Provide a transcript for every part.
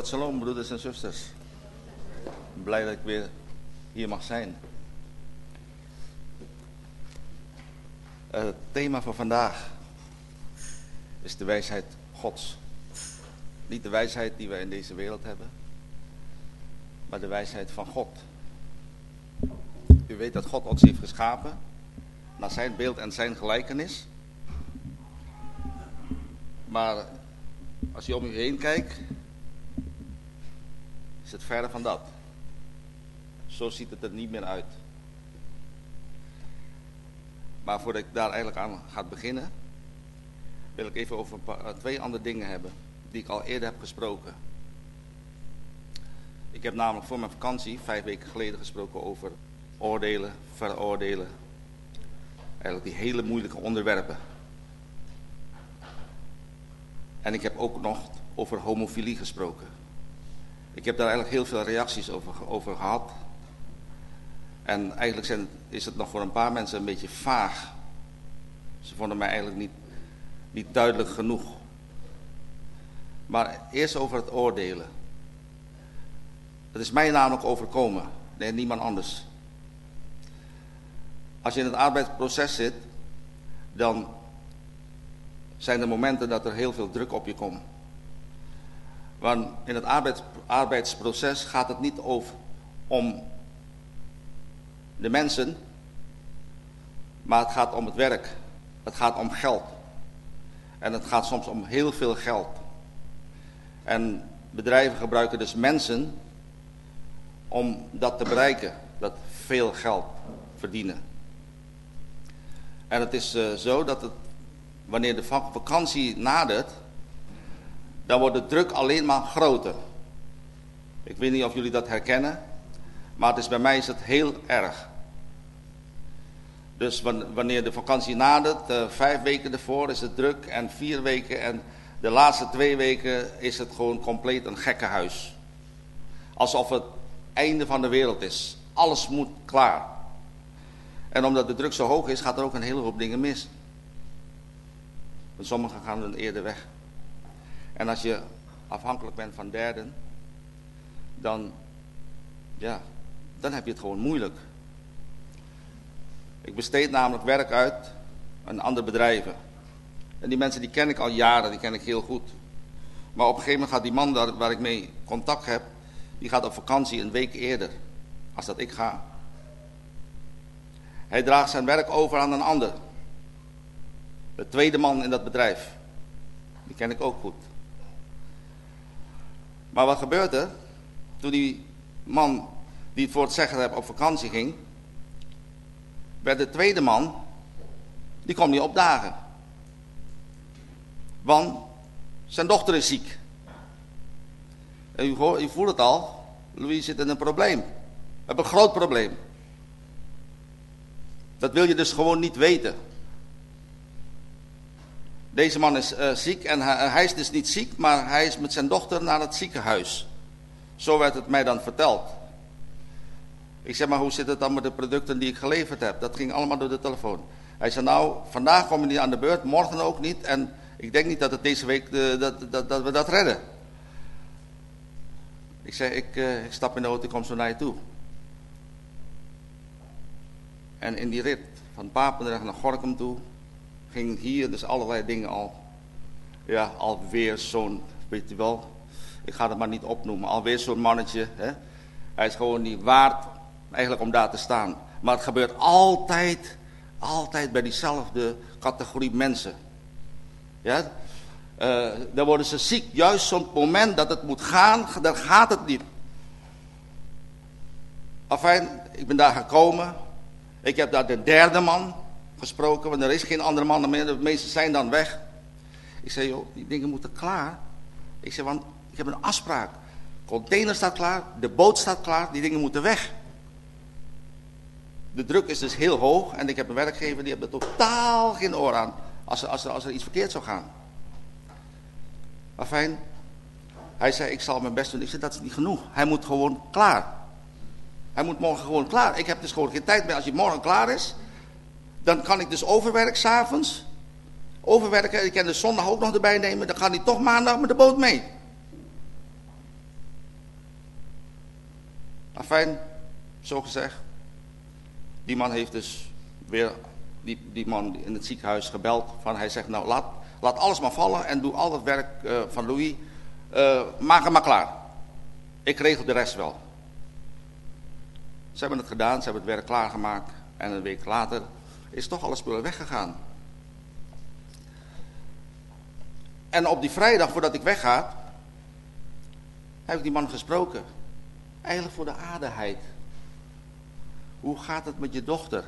Shabbat shalom, broeders en zusters. Blij dat ik weer hier mag zijn. Uh, het thema van vandaag is de wijsheid Gods. Niet de wijsheid die wij in deze wereld hebben, maar de wijsheid van God. U weet dat God ons heeft geschapen naar zijn beeld en zijn gelijkenis. Maar als je om u heen kijkt, is het verder van dat. Zo ziet het er niet meer uit. Maar voordat ik daar eigenlijk aan ga beginnen, wil ik even over paar, eh, twee andere dingen hebben die ik al eerder heb gesproken. Ik heb namelijk voor mijn vakantie, vijf weken geleden, gesproken over oordelen, veroordelen. Eigenlijk die hele moeilijke onderwerpen. En ik heb ook nog over homofilie gesproken. Ik heb daar eigenlijk heel veel reacties over, over gehad. En eigenlijk zijn, is het nog voor een paar mensen een beetje vaag. Ze vonden mij eigenlijk niet, niet duidelijk genoeg. Maar eerst over het oordelen. Het is mij namelijk overkomen. Nee, niemand anders. Als je in het arbeidsproces zit, dan zijn er momenten dat er heel veel druk op je komt. Want in het arbeids, arbeidsproces gaat het niet over om de mensen, maar het gaat om het werk. Het gaat om geld. En het gaat soms om heel veel geld. En bedrijven gebruiken dus mensen om dat te bereiken, dat veel geld verdienen. En het is uh, zo dat het, wanneer de vakantie nadert, dan wordt de druk alleen maar groter. Ik weet niet of jullie dat herkennen, maar het is, bij mij is het heel erg. Dus wanneer de vakantie nadert, uh, vijf weken ervoor is het druk en vier weken en de laatste twee weken is het gewoon compleet een gekkenhuis. Alsof het einde van de wereld is. Alles moet klaar. En omdat de druk zo hoog is, gaat er ook een hele hoop dingen mis. Want sommigen gaan dan eerder weg. En als je afhankelijk bent van derden, dan, ja, dan heb je het gewoon moeilijk. Ik besteed namelijk werk uit aan andere bedrijven. En die mensen die ken ik al jaren, die ken ik heel goed. Maar op een gegeven moment gaat die man waar ik mee contact heb, die gaat op vakantie een week eerder als dat ik ga. Hij draagt zijn werk over aan een ander. De tweede man in dat bedrijf. Die ken ik ook goed. Maar wat gebeurde? Toen die man die het voor het zeggen heb op vakantie ging, werd de tweede man, die kwam niet opdagen. Want zijn dochter is ziek. En u, u voelt het al, Louis zit in een probleem. We hebben een groot probleem. Dat wil je dus gewoon niet weten. Deze man is uh, ziek en hij, hij, is dus niet ziek, maar hij is met zijn dochter naar het ziekenhuis. Zo werd het mij dan verteld. Ik zeg maar, hoe zit het dan met de producten die ik geleverd heb? Dat ging allemaal door de telefoon. Hij zei, nou, vandaag kom je niet aan de beurt, morgen ook niet. En ik denk niet dat het deze week, uh, dat, dat, dat, we dat redden. Ik zei, ik, ik stap in de auto, ik kom zo naar je toe. En in die rit van Papendrecht naar Gorkum toe, ging hier dus allerlei dingen al, ja, alweer zo'n, weet je wel, ik ga het maar niet opnoemen, alweer zo'n mannetje, hè. Hij is gewoon niet waard eigenlijk om daar te staan. Maar het gebeurt altijd, altijd bij diezelfde categorie mensen. Ja, uh, dan worden ze ziek, juist zo'n moment dat het moet gaan, dan gaat het niet. Enfin, ik ben daar gekomen, ik heb daar de derde man gesproken, want er is geen andere man meer. De meesten zijn dan weg. Ik zei, joh, die dingen moeten klaar. Ik zei, want ik heb een afspraak. Container staat klaar, de boot staat klaar, die dingen moeten weg. De druk is dus heel hoog en ik heb een werkgever die heeft er totaal geen oor aan als er, als als er iets verkeerd zou gaan. Maar fijn, hij zei ik zal mijn best doen. Ik zei dat is niet genoeg, hij moet gewoon klaar. Hij moet morgen gewoon klaar. Ik heb dus gewoon geen tijd meer. Als hij morgen klaar is, dan kan ik dus overwerken s'avonds. Overwerken, ik kan de zondag ook nog erbij nemen. Dan gaat hij toch maandag met de boot mee. Afijn, zo gezegd. Die man heeft dus weer, die, die man in het ziekenhuis gebeld. Van hij zegt, nou laat, laat alles maar vallen en doe al het werk uh, van Louis. Uh, maak hem maar klaar. Ik regel de rest wel. Ze hebben het gedaan, ze hebben het werk klaargemaakt. En een week later is toch alle spullen weggegaan. En op die vrijdag voordat ik wegga, heb ik die man gesproken. Eigenlijk voor de aardigheid. Hoe gaat het met je dochter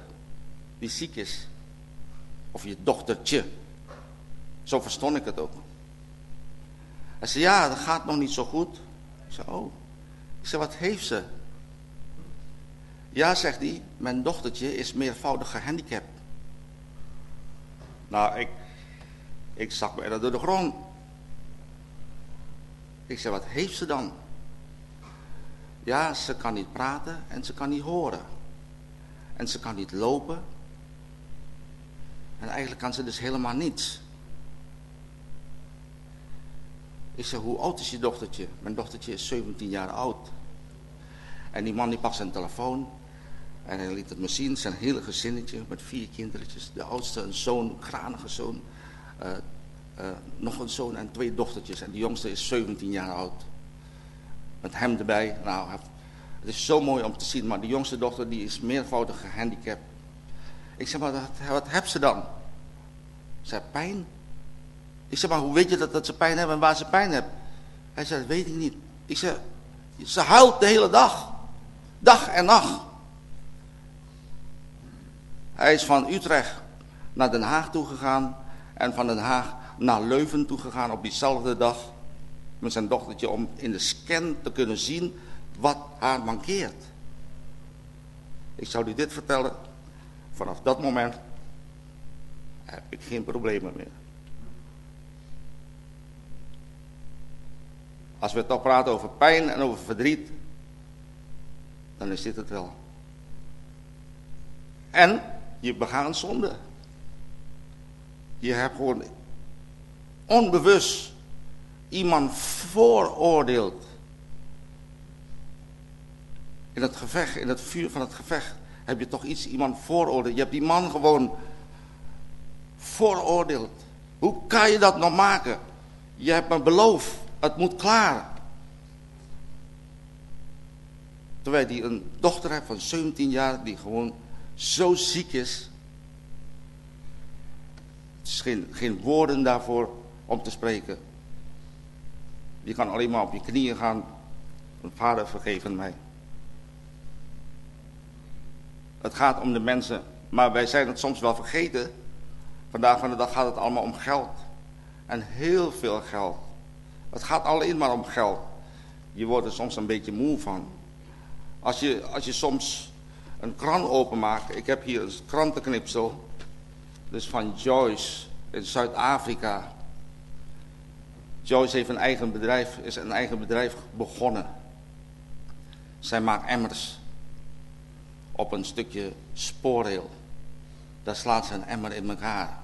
die ziek is? Of je dochtertje. Zo verstond ik het ook. Hij zei, ja, dat gaat nog niet zo goed. Ik zei, oh. Ik zei, wat heeft ze? Ja, zegt hij, mijn dochtertje is meervoudig gehandicapt. Nou, ik, ik zag me door de grond. Ik zei, wat heeft ze dan? Ja, ze kan niet praten en ze kan niet horen. En ze kan niet lopen. En eigenlijk kan ze dus helemaal niets. Ik zei, hoe oud is je dochtertje? Mijn dochtertje is 17 jaar oud. En die man die pakt zijn telefoon. En hij liet het me zien, zijn hele gezinnetje met vier kindertjes. De oudste een zoon, een kranige zoon. Uh, uh, nog een zoon en twee dochtertjes. En de jongste is 17 jaar oud. Met hem erbij. Nou, het is zo mooi om te zien. Maar de jongste dochter die is meervoudig gehandicapt. Ik zeg, maar wat, wat heb ze dan? Ze heeft pijn. Ik zeg, maar hoe weet je dat, dat ze pijn hebben en waar ze pijn hebben? Hij zei, dat weet ik niet. Ik zeg, ze huilt de hele dag. Dag en nacht. Hij is van Utrecht naar Den Haag toegegaan. En van Den Haag naar Leuven toegegaan op diezelfde dag. Met zijn dochtertje om in de scan te kunnen zien wat haar mankeert. Ik zou u dit vertellen. Vanaf dat moment heb ik geen problemen meer. Als we toch praten over pijn en over verdriet, dan is dit het wel. En je begaat een zonde. Je hebt gewoon onbewust iemand vooroordeeld. In het gevecht, in het vuur van het gevecht, heb je toch iets, iemand vooroordeeld. Je hebt die man gewoon vooroordeeld. Hoe kan je dat nog maken? Je hebt me beloofd, het moet klaar. Terwijl hij een dochter heeft van 17 jaar die gewoon zo ziek is. Het is geen, geen woorden daarvoor om te spreken. Je kan alleen maar op je knieën gaan. Vader, vergeven mij. Het gaat om de mensen, maar wij zijn het soms wel vergeten. Vandaag van de dag gaat het allemaal om geld. En heel veel geld. Het gaat alleen maar om geld. Je wordt er soms een beetje moe van. Als je, als je soms een krant openmaakt. Ik heb hier een krantenknipsel. Dus van Joyce in Zuid-Afrika. Joyce heeft een eigen bedrijf, is een eigen bedrijf begonnen. Zij maakt emmers op een stukje spoorrail. Daar slaat ze een emmer in elkaar.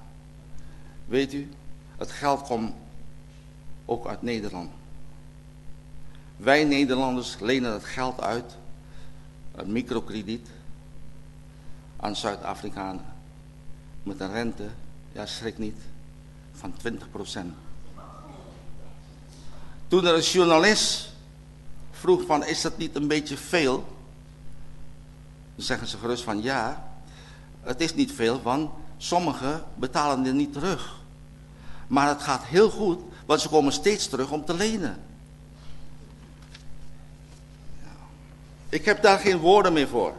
Weet u, het geld komt ook uit Nederland. Wij Nederlanders lenen het geld uit, een microkrediet, aan Zuid-Afrikanen. Met een rente, ja schrik niet, van 20 procent. Toen er een journalist vroeg van, is dat niet een beetje veel? Dan zeggen ze gerust van, ja, het is niet veel, want sommigen betalen dit niet terug. Maar het gaat heel goed, want ze komen steeds terug om te lenen. Ik heb daar geen woorden meer voor.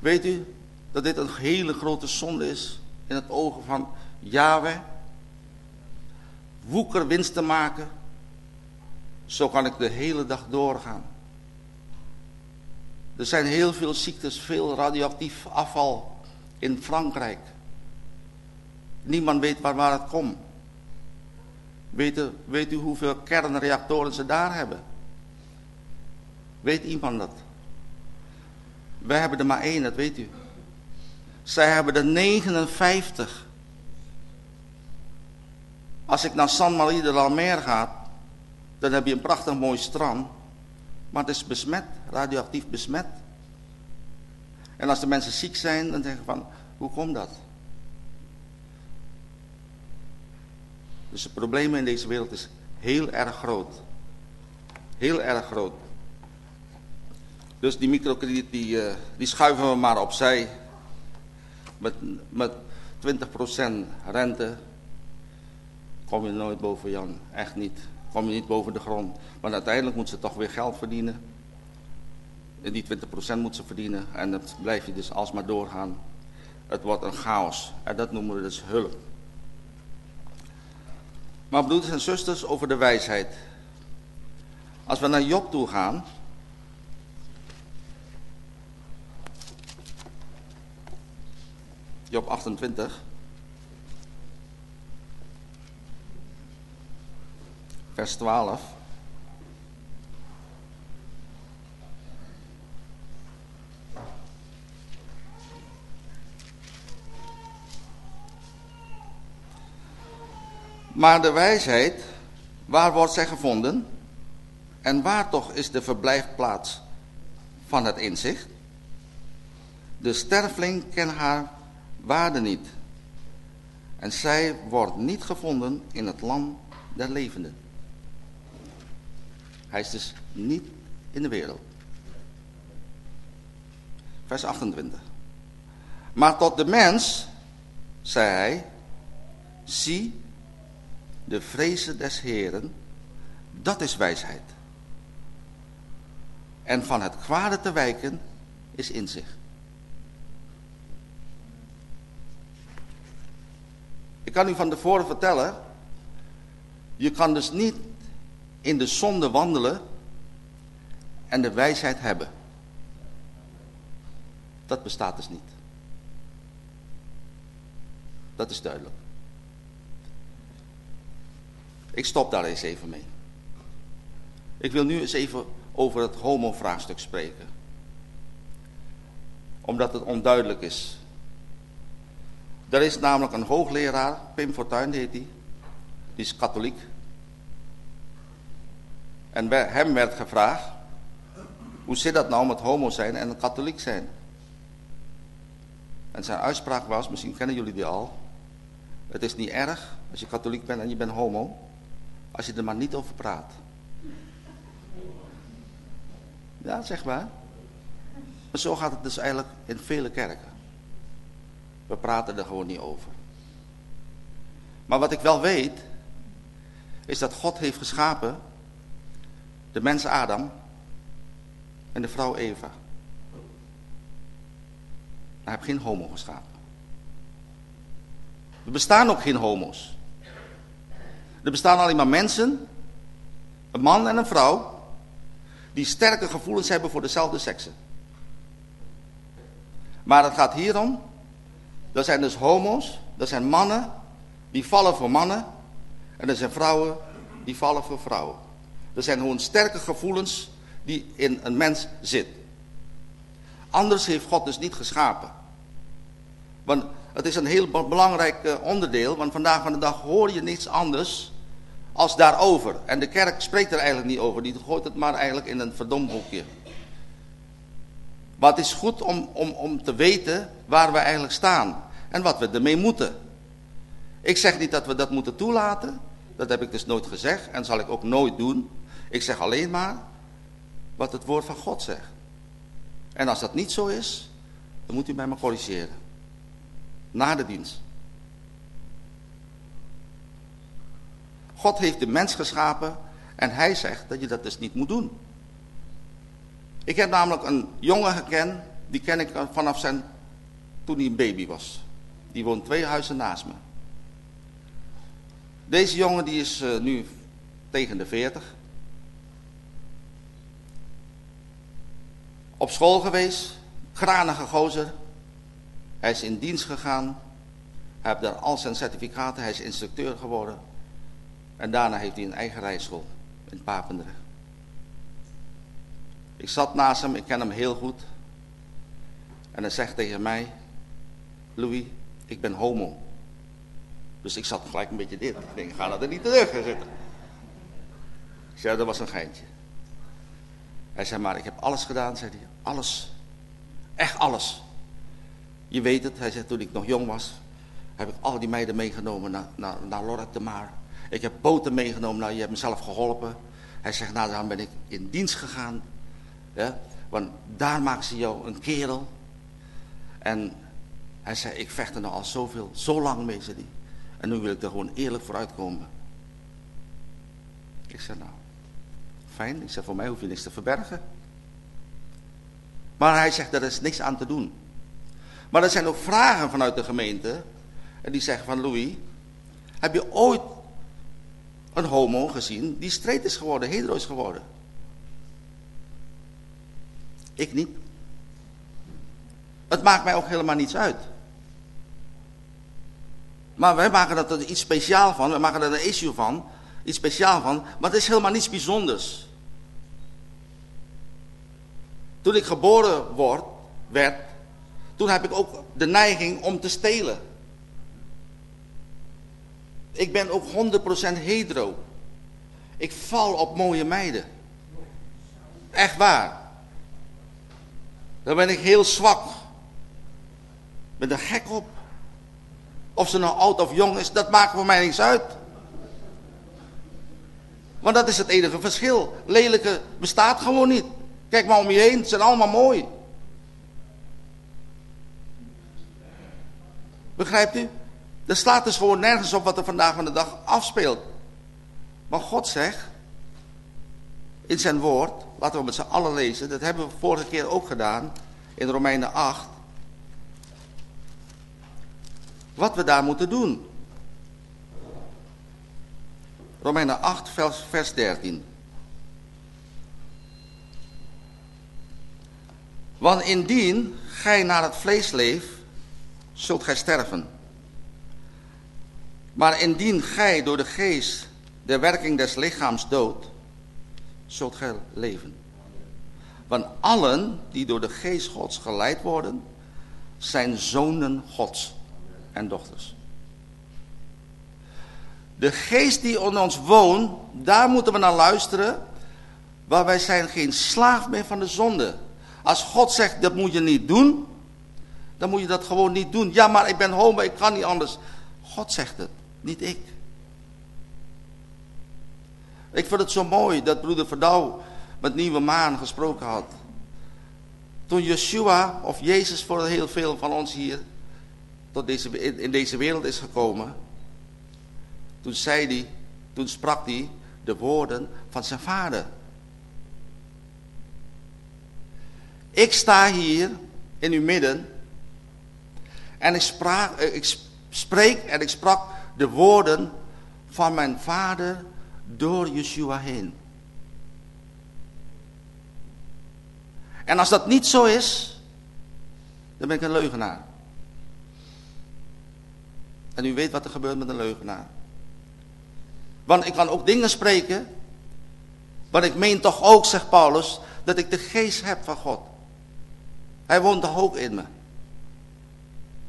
Weet u dat dit een hele grote zonde is in het ogen van Yahweh? Woeker winst te maken zo kan ik de hele dag doorgaan. Er zijn heel veel ziektes, veel radioactief afval in Frankrijk. Niemand weet waar, het komt. Weet u, weet u hoeveel kernreactoren ze daar hebben? Weet iemand dat? Wij hebben er maar één, dat weet u. Zij hebben er 59. Als ik naar San Marie de la Mer ga, dan heb je een prachtig mooi strand. maar het is besmet, radioactief besmet. En als de mensen ziek zijn, dan zeggen van, hoe komt dat? Dus het probleem in deze wereld is heel erg groot. Heel erg groot. Dus die microkrediet, die, uh, die schuiven we maar opzij. Met, met 20% rente kom je nooit boven Jan. Echt niet. Kom je niet boven de grond. Maar uiteindelijk moet ze toch weer geld verdienen. En die 20% moet ze verdienen. En dan blijf je dus alsmaar doorgaan. Het wordt een chaos. En dat noemen we dus hulp. Maar broeders en zusters over de wijsheid. Als we naar Job toe gaan. Job 28. Vers 12. Maar de wijsheid, waar wordt zij gevonden? En waar toch is de verblijfplaats van het inzicht? De sterveling kent haar waarde niet. En zij wordt niet gevonden in het land der levenden. Hij is dus niet in de wereld. Vers 28. Maar tot de mens, zei hij, zie de vrezen des Heren, dat is wijsheid. En van het kwade te wijken is inzicht. Ik kan u van tevoren vertellen, je kan dus niet in de zonde wandelen en de wijsheid hebben. Dat bestaat dus niet. Dat is duidelijk. Ik stop daar eens even mee. Ik wil nu eens even over het homo-vraagstuk spreken. Omdat het onduidelijk is. Er is namelijk een hoogleraar, Pim Fortuyn heet hij. Die is katholiek. En hem werd gevraagd, hoe zit dat nou met homo zijn en katholiek zijn? En zijn uitspraak was, misschien kennen jullie die al. Het is niet erg als je katholiek bent en je bent homo. Als je er maar niet over praat. Ja, zeg maar. Maar zo gaat het dus eigenlijk in vele kerken. We praten er gewoon niet over. Maar wat ik wel weet, is dat God heeft geschapen de mens Adam en de vrouw Eva. Hij heeft geen homo geschapen. Er bestaan ook geen homo's. Er bestaan alleen maar mensen, een man en een vrouw, die sterke gevoelens hebben voor dezelfde seksen. Maar het gaat hier om, er zijn dus homo's, er zijn mannen die vallen voor mannen en er zijn vrouwen die vallen voor vrouwen. Er zijn gewoon sterke gevoelens die in een mens zitten. Anders heeft God dus niet geschapen. Want het is een heel belangrijk eh, onderdeel, want vandaag van de dag hoor je niets anders als daarover. En de kerk spreekt er eigenlijk niet over, die gooit het maar eigenlijk in een verdomhoekje. Maar het is goed om, om, om te weten waar we eigenlijk staan en wat we ermee moeten. Ik zeg niet dat we dat moeten toelaten, dat heb ik dus nooit gezegd en zal ik ook nooit doen. Ik zeg alleen maar wat het woord van God zegt. En als dat niet zo is, dan moet u mij maar corrigeren. Na de dienst. God heeft de mens geschapen en hij zegt dat je dat dus niet moet doen. Ik heb namelijk een jongen gekend, die ken ik vanaf zijn, toen hij een baby was. Die woont twee huizen naast me. Deze jongen die is uh, nu tegen de 40. Op school geweest, kranige gozer. Hij is in dienst gegaan. Hij heeft daar al zijn certificaten, hij is instructeur geworden. En daarna heeft hij een eigen rijschool in Papendrecht. Ik zat naast hem, ik ken hem heel goed. En hij zegt tegen mij, Louis, ik ben homo. Dus ik zat gelijk een beetje dit. Ik denk, ga er niet terug zitten. Ik zei, dat was een geintje. Hij zei, maar ik heb alles gedaan, zei hij. Alles. Echt alles. Je weet het, hij zei, toen ik nog jong was, heb ik al die meiden meegenomen naar, naar, naar Lorette Maar. Ik heb boten meegenomen, nou, je hebt mezelf geholpen. Hij zegt, nou, dan ben ik in dienst gegaan. Ja, want daar maakt ze jou een kerel. En hij zei, ik vecht er nou al zoveel, zo lang mee, zei hij. En nu wil ik er gewoon eerlijk voor uitkomen. Ik zei, nou, fijn. Ik zei, voor mij hoef je niks te verbergen. Maar hij zegt, er is niks aan te doen. Maar er zijn ook vragen vanuit de gemeente. En die zeggen van, Louis, heb je ooit een homo gezien die straight is geworden, hetero is geworden? Ik niet. Het maakt mij ook helemaal niets uit. Maar wij maken er iets speciaal van. We maken er een issue van. Iets speciaal van. Maar het is helemaal niets bijzonders. Toen ik geboren word, werd, toen heb ik ook de neiging om te stelen. Ik ben ook 100% hetero. Ik val op mooie meiden. Echt waar. Dan ben ik heel zwak. Ben er gek op. Of ze nou oud of jong is, dat maakt voor mij niks uit. Want dat is het enige verschil. Lelijke bestaat gewoon niet. Kijk maar om je heen, ze zijn allemaal mooi. Begrijpt u? Er staat dus gewoon nergens op wat er vandaag van de dag afspeelt. Maar God zegt, in zijn woord, laten we met z'n allen lezen, dat hebben we vorige keer ook gedaan, in Romeinen 8, wat we daar moeten doen. Romeinen 8, vers, vers 13. Want indien gij naar het vlees leeft, zult gij sterven. Maar indien gij door de geest de werking des lichaams doodt, zult gij leven. Want allen die door de geest gods geleid worden, zijn zonen gods en dochters. De geest die in ons woont, daar moeten we naar luisteren. Maar wij zijn geen slaaf meer van de zonde. Als God zegt, dat moet je niet doen, dan moet je dat gewoon niet doen. Ja, maar ik ben homo, ik kan niet anders. God zegt het, niet ik. Ik vind het zo mooi dat broeder Verdouw met Nieuwe Maan gesproken had. Toen Yeshua, of Jezus voor heel veel van ons hier, tot deze, in deze wereld is gekomen. Toen zei hij, toen sprak hij de woorden van zijn vader. Ik sta hier in uw midden en ik, eh, ik spreek en ik sprak de woorden van mijn vader door Yeshua heen. En als dat niet zo is, dan ben ik een leugenaar. En u weet wat er gebeurt met een leugenaar. Want ik kan ook dingen spreken, maar ik meen toch ook, zegt Paulus, dat ik de geest heb van God. Hij woont toch ook in me.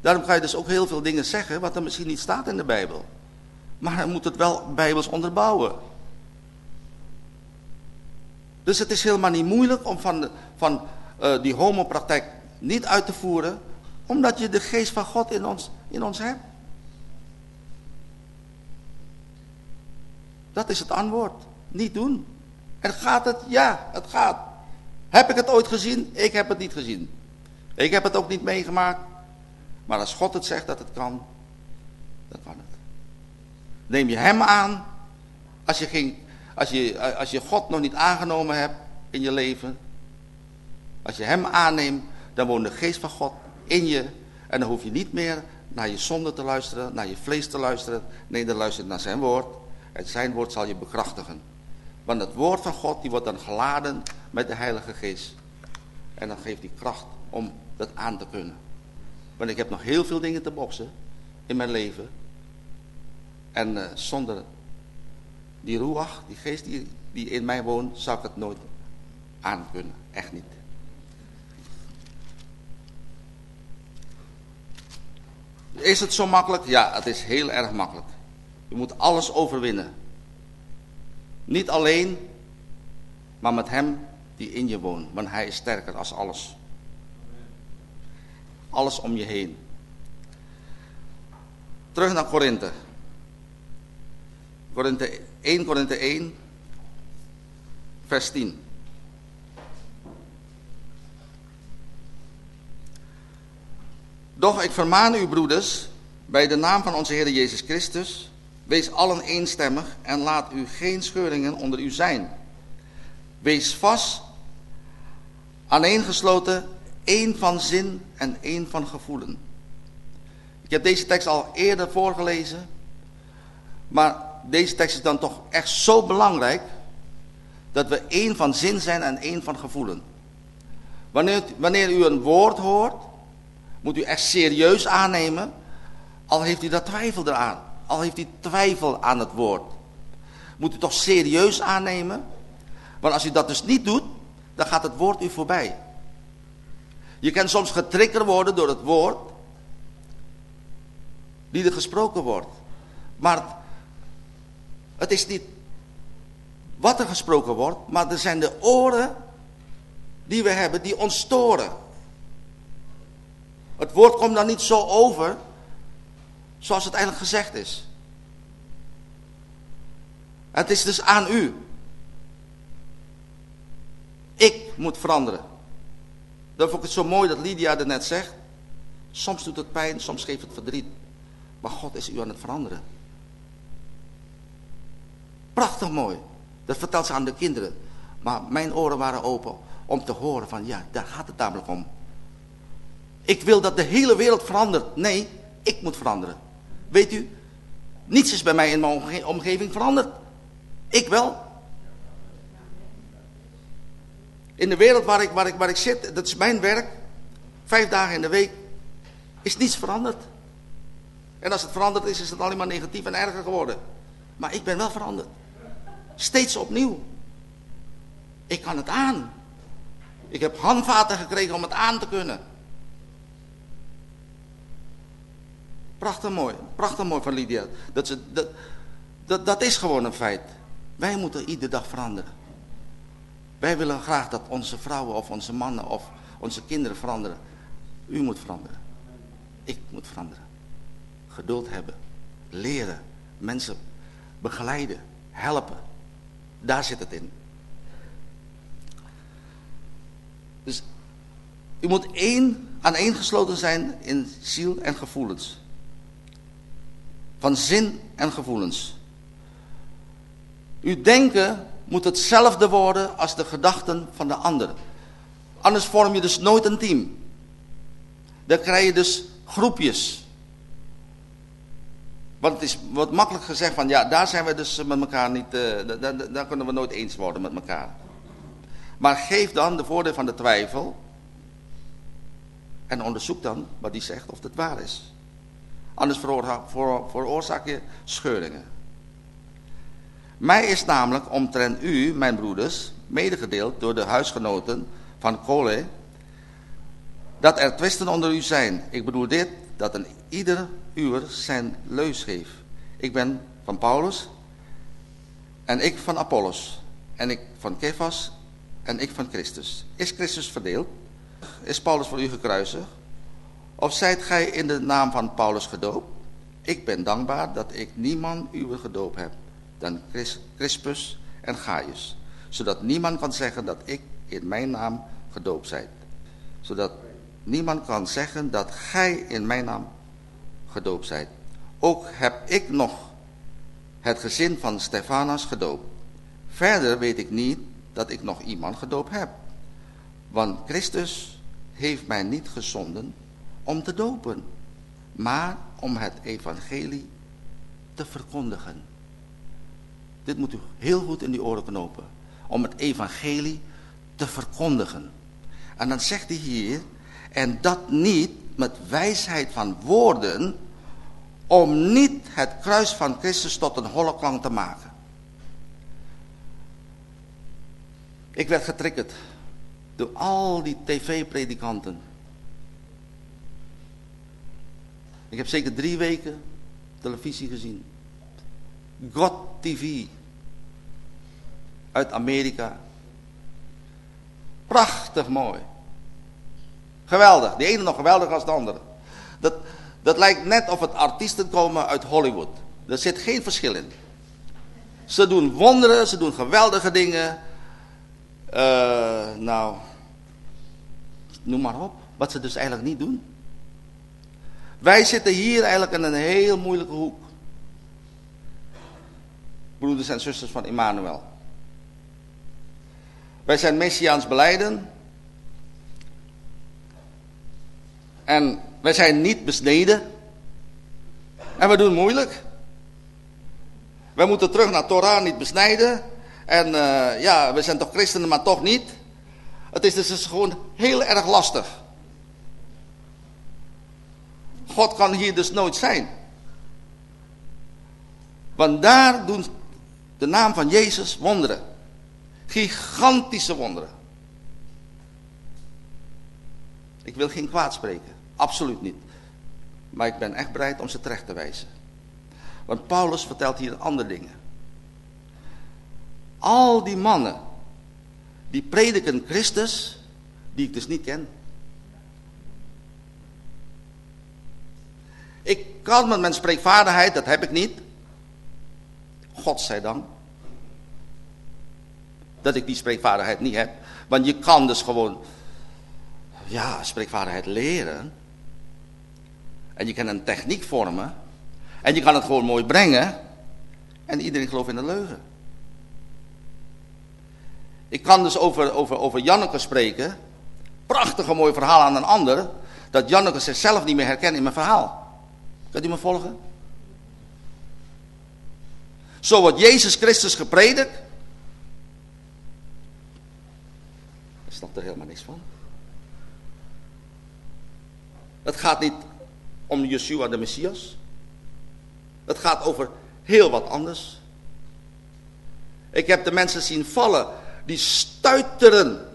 Daarom kan je dus ook heel veel dingen zeggen wat er misschien niet staat in de Bijbel. Maar hij moet het wel bijbels onderbouwen. Dus het is helemaal niet moeilijk om van, van uh, die homopraktijk niet uit te voeren. Omdat je de geest van God in ons, in ons hebt. Dat is het antwoord. Niet doen. En gaat het? Ja, het gaat. Heb ik het ooit gezien? Ik heb het niet gezien. Ik heb het ook niet meegemaakt. Maar als God het zegt dat het kan, dan kan het. Neem je hem aan. Als je, geen, als je, als je God nog niet aangenomen hebt in je leven. Als je hem aanneemt, dan woont de geest van God in je. En dan hoef je niet meer naar je zonde te luisteren, naar je vlees te luisteren. Nee, dan luister je naar zijn woord. En zijn woord zal je bekrachtigen. Want het woord van God die wordt dan geladen met de Heilige Geest. En dan geeft hij kracht om dat aan te kunnen. Want ik heb nog heel veel dingen te boksen in mijn leven. En uh, zonder die ruach, die geest die, die in mij woont, zou ik het nooit aan kunnen. Echt niet. Is het zo makkelijk? Ja, het is heel erg makkelijk. Je moet alles overwinnen. Niet alleen, maar met hem die in je woont. Want hij is sterker als alles. Alles om je heen. Terug naar Korinthe. Korinthe 1 Korinthe 1 vers 10. Doch ik vermaan u, broeders, bij de naam van onze Heer Jezus Christus, wees allen eenstemmig en laat u geen scheuringen onder u zijn. Wees vast, aaneengesloten, één van zin en één van gevoelen. Ik heb deze tekst al eerder voorgelezen, maar deze tekst is dan toch echt zo belangrijk, dat we één van zin zijn en één van gevoelen. Wanneer, wanneer u een woord hoort, moet u echt serieus aannemen, al heeft u daar twijfel eraan. Al heeft u twijfel aan het woord. Moet u toch serieus aannemen? Want als u dat dus niet doet, dan gaat het woord u voorbij. Je kan soms getriggerd worden door het woord die er gesproken wordt. Maar het is niet wat er gesproken wordt, maar er zijn de oren die we hebben die ons storen. Het woord komt dan niet zo over zoals het eigenlijk gezegd is. Het is dus aan u. Ik moet veranderen. Dan vond ik het zo mooi dat Lydia er net zegt. Soms doet het pijn, soms geeft het verdriet. Maar God is u aan het veranderen. Prachtig mooi. Dat vertelt ze aan de kinderen. Maar mijn oren waren open om te horen van ja, daar gaat het namelijk om. Ik wil dat de hele wereld verandert. Nee, ik moet veranderen. Weet u, niets is bij mij in mijn omgeving veranderd. Ik wel. In de wereld waar ik, waar, ik, waar ik zit, dat is mijn werk. Vijf dagen in de week is niets veranderd. En als het veranderd is, is het alleen maar negatief en erger geworden. Maar ik ben wel veranderd. Steeds opnieuw. Ik kan het aan. Ik heb handvaten gekregen om het aan te kunnen. Prachtig mooi. Prachtig mooi van Lydia. Dat, ze, dat, dat, dat is gewoon een feit. Wij moeten iedere dag veranderen. Wij willen graag dat onze vrouwen of onze mannen of onze kinderen veranderen. U moet veranderen. Ik moet veranderen. Geduld hebben. Leren. Mensen begeleiden. Helpen. Daar zit het in. Dus u moet één, aan één gesloten zijn in ziel en gevoelens. Van zin en gevoelens. Uw denken moet hetzelfde worden als de gedachten van de ander. Anders vorm je dus nooit een team. Dan krijg je dus groepjes. Want het is wat makkelijk gezegd van, ja, daar zijn we dus met elkaar niet, uh, daar, daar, kunnen we nooit eens worden met elkaar. Maar geef dan de voordeel van de twijfel en onderzoek dan wat die zegt of het waar is. Anders veroorzaak je scheuringen. Mij is namelijk omtrent u, mijn broeders, medegedeeld door de huisgenoten van Kole, dat er twisten onder u zijn. Ik bedoel dit, dat een ieder uur zijn leus geeft. Ik ben van Paulus en ik van Apollos en ik van Kefas en ik van Christus. Is Christus verdeeld? Is Paulus voor u gekruisigd? Of zijt gij in de naam van Paulus gedoopt? Ik ben dankbaar dat ik niemand uw gedoopt heb dan Crispus en Gaius. Zodat niemand kan zeggen dat ik in mijn naam gedoopt zijt. Zodat niemand kan zeggen dat gij in mijn naam gedoopt zijt. Ook heb ik nog het gezin van Stefanas gedoopt. Verder weet ik niet dat ik nog iemand gedoopt heb. Want Christus heeft mij niet gezonden om te dopen, maar om het evangelie te verkondigen. Dit moet u heel goed in die oren knopen. Om het evangelie te verkondigen. En dan zegt hij hier, en dat niet met wijsheid van woorden, om niet het kruis van Christus tot een holle klank te maken. Ik werd getriggerd door al die tv-predikanten. Ik heb zeker drie weken televisie gezien. God TV uit Amerika. Prachtig mooi. Geweldig. De ene nog geweldiger als de andere. Dat, dat lijkt net of het artiesten komen uit Hollywood. Er zit geen verschil in. Ze doen wonderen, ze doen geweldige dingen. Uh, nou, noem maar op. Wat ze dus eigenlijk niet doen. Wij zitten hier eigenlijk in een heel moeilijke hoek. Broeders en zusters van Immanuel. Wij zijn Messiaans beleiden. En wij zijn niet besneden. En we doen moeilijk. Wij moeten terug naar Torah, niet besnijden. En uh, ja, we zijn toch christenen, maar toch niet. Het is dus gewoon heel erg lastig. God kan hier dus nooit zijn. Want daar doen de naam van Jezus wonderen. Gigantische wonderen. Ik wil geen kwaad spreken. Absoluut niet. Maar ik ben echt bereid om ze terecht te wijzen. Want Paulus vertelt hier andere dingen. Al die mannen die prediken Christus, die ik dus niet ken. Ik kan met mijn spreekvaardigheid, dat heb ik niet. God zij dan. Dat ik die spreekvaardigheid niet heb. Want je kan dus gewoon, ja, spreekvaardigheid leren. En je kan een techniek vormen. En je kan het gewoon mooi brengen. En iedereen gelooft in de leugen. Ik kan dus over, over, over Janneke spreken. Prachtige mooi verhaal aan een ander. Dat Janneke zichzelf niet meer herkent in mijn verhaal. Kunt u me volgen? Zo wordt Jezus Christus gepredikt. Ik snap er helemaal niks van. Het gaat niet om Yeshua de Messias. Het gaat over heel wat anders. Ik heb de mensen zien vallen, die stuiteren.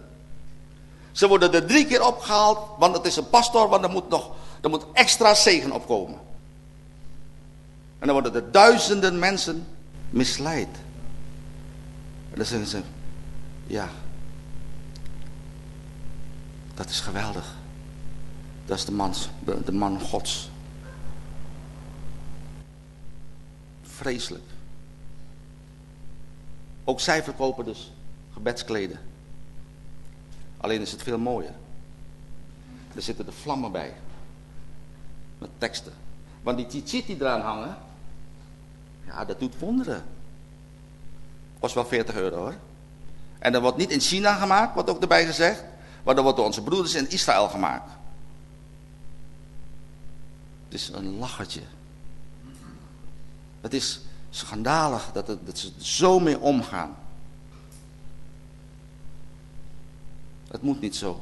Ze worden er drie keer opgehaald, want het is een pastor, want er moet nog er moet extra zegen opkomen. En dan worden er duizenden mensen misleid. En dan zeggen ze, ja, dat is geweldig. Dat is de man, de man gods. Vreselijk. Ook zij verkopen dus gebedskleden. Alleen is het veel mooier. Er zitten de vlammen bij. Met teksten. Want die tzitzit die eraan hangen. Ja, dat doet wonderen. Kost wel 40 euro hoor. En dat wordt niet in China gemaakt, wordt ook erbij gezegd. Maar dat wordt door onze broeders in Israël gemaakt. Het is een lachertje. Het is schandalig dat, het, dat ze er zo mee omgaan. Het moet niet zo.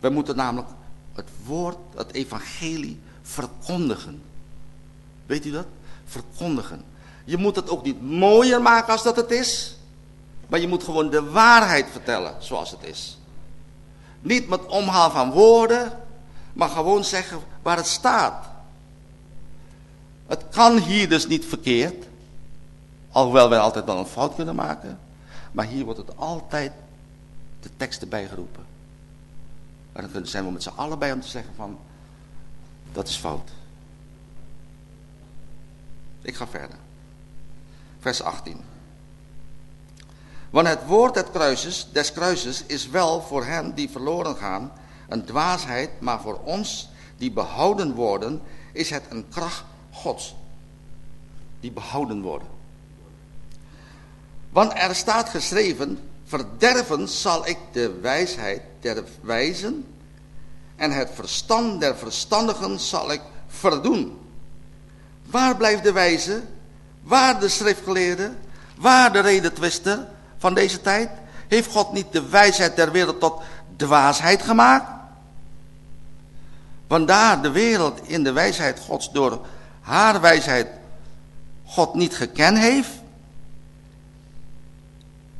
We moeten namelijk het woord, het evangelie verkondigen. Weet u dat? Verkondigen. Je moet het ook niet mooier maken als dat het is. Maar je moet gewoon de waarheid vertellen zoals het is. Niet met omhaal van woorden, maar gewoon zeggen waar het staat. Het kan hier dus niet verkeerd. Alhoewel wij altijd wel een fout kunnen maken. Maar hier wordt het altijd de tekst erbij geroepen. En dan zijn we met z'n allen bij om te zeggen van, dat is fout. Ik ga verder. Vers 18. Want het woord des kruises, des kruises is wel voor hen die verloren gaan een dwaasheid, maar voor ons die behouden worden, is het een kracht Gods. Die behouden worden. Want er staat geschreven, verderven zal ik de wijsheid der wijzen en het verstand der verstandigen zal ik verdoen. Waar blijft de wijze? Waar de schriftgeleerde? Waar de redetwister van deze tijd? Heeft God niet de wijsheid der wereld tot dwaasheid gemaakt? Vandaar de wereld in de wijsheid Gods door haar wijsheid God niet gekend heeft,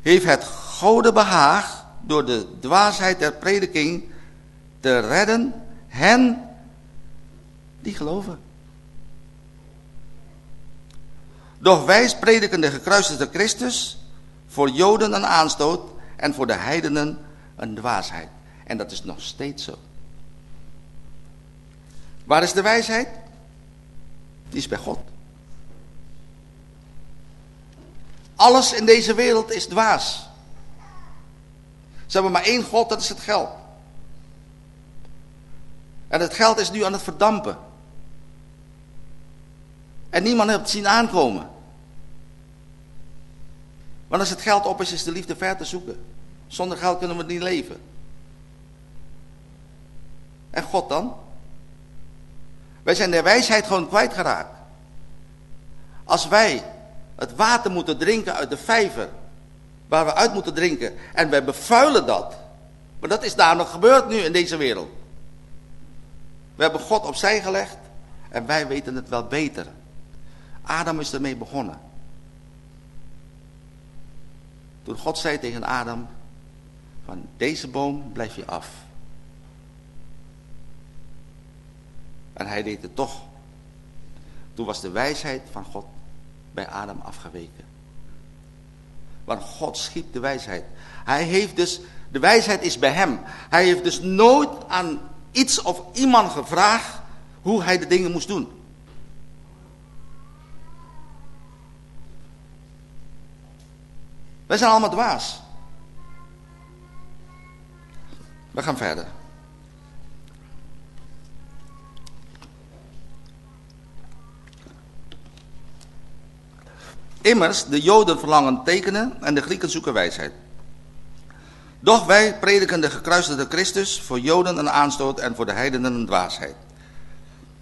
heeft het Gode behaag door de dwaasheid der prediking te redden hen die geloven. Doch wij prediken de gekruisigde Christus voor Joden een aanstoot en voor de heidenen een dwaasheid. En dat is nog steeds zo. Waar is de wijsheid? Die is bij God. Alles in deze wereld is dwaas. Ze hebben maar één God, dat is het geld. En het geld is nu aan het verdampen. En niemand heeft het zien aankomen. Want als het geld op is, is de liefde ver te zoeken. Zonder geld kunnen we niet leven. En God dan? Wij zijn de wijsheid gewoon kwijtgeraakt. Als wij het water moeten drinken uit de vijver, waar we uit moeten drinken, en wij bevuilen dat. Maar dat is daar nog gebeurd nu in deze wereld. We hebben God opzij gelegd en wij weten het wel beter. Adam is ermee begonnen. Toen God zei tegen Adam, van deze boom blijf je af. En hij deed het toch. Toen was de wijsheid van God bij Adam afgeweken. Want God schiep de wijsheid. Hij heeft dus, de wijsheid is bij hem. Hij heeft dus nooit aan iets of iemand gevraagd hoe hij de dingen moest doen. Wij zijn allemaal dwaas. We gaan verder. Immers, de Joden verlangen tekenen en de Grieken zoeken wijsheid. Doch wij prediken de gekruisigde Christus voor Joden een aanstoot en voor de heidenen een dwaasheid.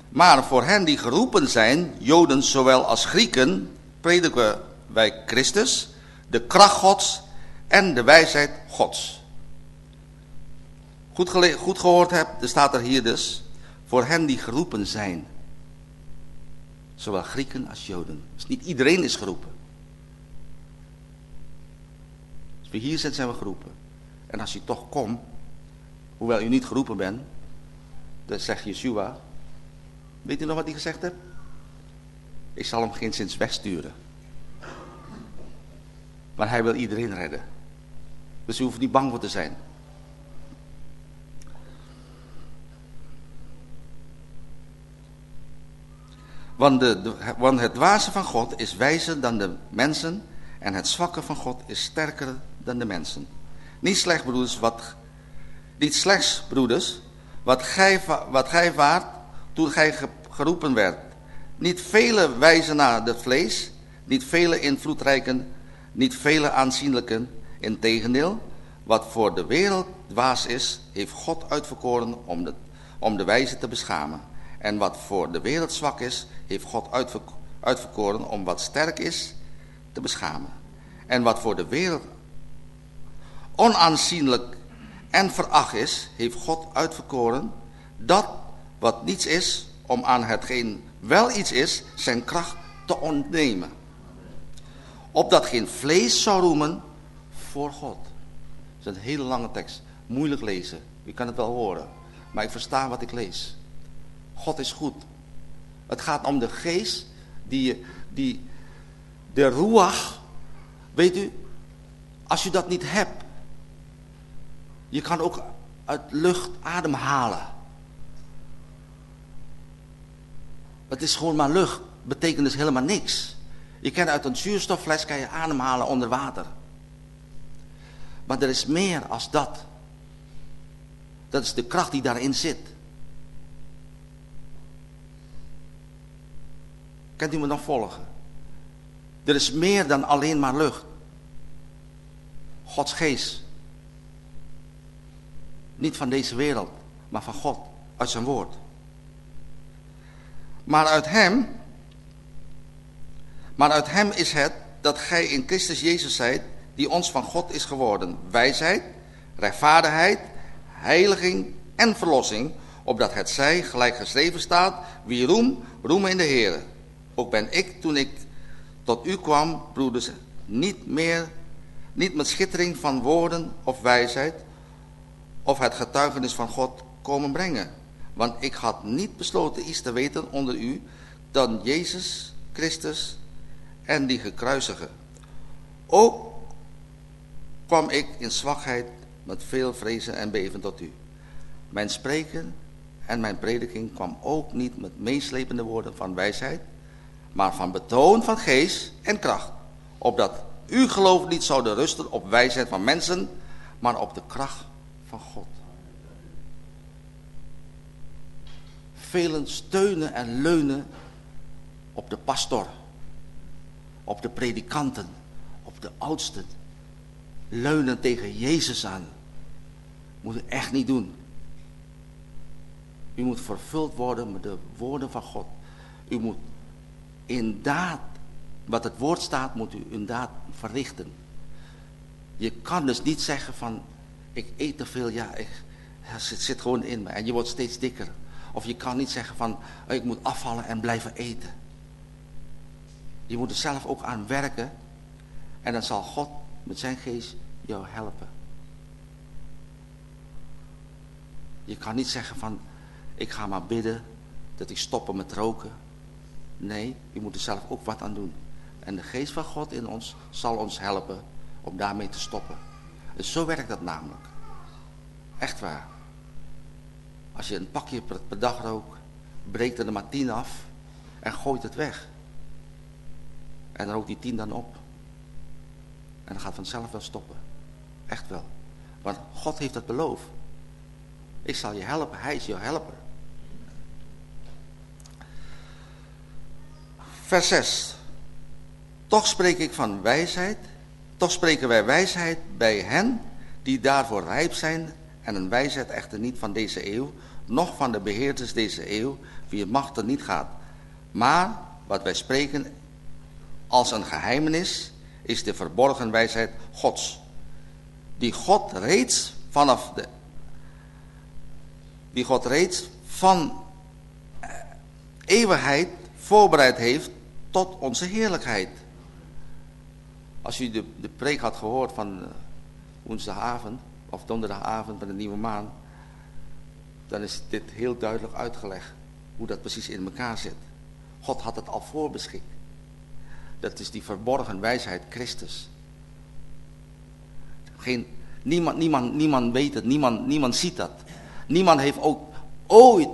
Maar voor hen die geroepen zijn, Joden zowel als Grieken, prediken wij Christus, de kracht Gods en de wijsheid Gods. Goed, goed gehoord hebt, er staat er hier dus, voor hen die geroepen zijn. Zowel Grieken als Joden. Dus niet iedereen is geroepen. Als we hier zijn, zijn we geroepen. En als je toch komt, hoewel je niet geroepen bent, dan zegt Yeshua, weet u nog wat hij gezegd heeft? Ik zal hem geen zins wegsturen. Maar hij wil iedereen redden. Dus je hoeft niet bang voor te zijn. Want, de, want het dwaze van God is wijzer dan de mensen en het zwakke van God is sterker dan de mensen. Niet slecht broeders, wat, niet slechts broeders, wat gij, wat gij waart toen gij geroepen werd. Niet vele wijzen naar het vlees, niet vele invloedrijken, niet vele aanzienlijken. Integendeel, wat voor de wereld dwaas is, heeft God uitverkoren om de, om de wijze te beschamen. En wat voor de wereld zwak is, heeft God uitverkoren om wat sterk is te beschamen. En wat voor de wereld onaanzienlijk en veracht is, heeft God uitverkoren dat wat niets is, om aan hetgeen wel iets is, zijn kracht te ontnemen. Opdat geen vlees zou roemen voor God. Dat is een hele lange tekst, moeilijk lezen. U kan het wel horen, maar ik versta wat ik lees. God is goed. Het gaat om de geest die, die de ruach, weet u, als je dat niet hebt, je kan ook uit lucht ademhalen. Het is gewoon maar lucht, betekent dus helemaal niks. Je kan uit een zuurstoffles kan je ademhalen onder water. Maar er is meer als dat. Dat is de kracht die daarin zit. Kent u me nog volgen? Er is meer dan alleen maar lucht. Gods geest. Niet van deze wereld, maar van God, uit zijn woord. Maar uit hem, maar uit hem is het dat gij in Christus Jezus zijt, die ons van God is geworden. Wijsheid, rechtvaardigheid, heiliging en verlossing, opdat het zij, gelijk geschreven staat, wie roem, roemen in de Heer. Ook ben ik, toen ik tot u kwam, broeders, niet meer, niet met schittering van woorden of wijsheid, of het getuigenis van God komen brengen. Want ik had niet besloten iets te weten onder u dan Jezus Christus en die gekruisigen. Ook kwam ik in zwakheid met veel vrezen en beven tot u. Mijn spreken en mijn prediking kwam ook niet met meeslepende woorden van wijsheid, maar van betoon van geest en kracht, opdat uw geloof niet zouden rusten op wijsheid van mensen, maar op de kracht van God. Velen steunen en leunen op de pastor, op de predikanten, op de oudsten. Leunen tegen Jezus aan. Moet u echt niet doen. U moet vervuld worden met de woorden van God. U moet inderdaad, wat het woord staat, moet u inderdaad verrichten. Je kan dus niet zeggen van, ik eet te veel, ja, ik, het zit, zit gewoon in me en je wordt steeds dikker. Of je kan niet zeggen van, ik moet afvallen en blijven eten. Je moet er zelf ook aan werken en dan zal God met zijn geest jou helpen. Je kan niet zeggen van, ik ga maar bidden dat ik stoppen met roken. Nee, je moet er zelf ook wat aan doen. En de geest van God in ons zal ons helpen om daarmee te stoppen. Dus zo werkt dat namelijk. Echt waar. Als je een pakje per, dag rookt, breekt er maar tien af en gooit het weg. En rookt die tien dan op. En dan gaat vanzelf wel stoppen. Echt wel. Want God heeft dat beloofd. Ik zal je helpen, hij is jouw helper. Vers 6. Toch spreek ik van wijsheid. Toch spreken wij wijsheid bij hen die daarvoor rijp zijn. En een wijsheid echter niet van deze eeuw, noch van de beheerders deze eeuw, wie macht er niet gaat. Maar wat wij spreken als een geheimenis, is de verborgen wijsheid Gods. Die God reeds vanaf de die God reeds van eh, eeuwigheid voorbereid heeft tot onze heerlijkheid. Als u de, de preek had gehoord van uh, woensdagavond of donderdagavond van de nieuwe maan, dan is dit heel duidelijk uitgelegd hoe dat precies in elkaar zit. God had het al voorbeschikt. Dat is die verborgen wijsheid Christus. Geen, niemand, niemand, niemand weet het, niemand, niemand ziet dat. Niemand heeft ook ooit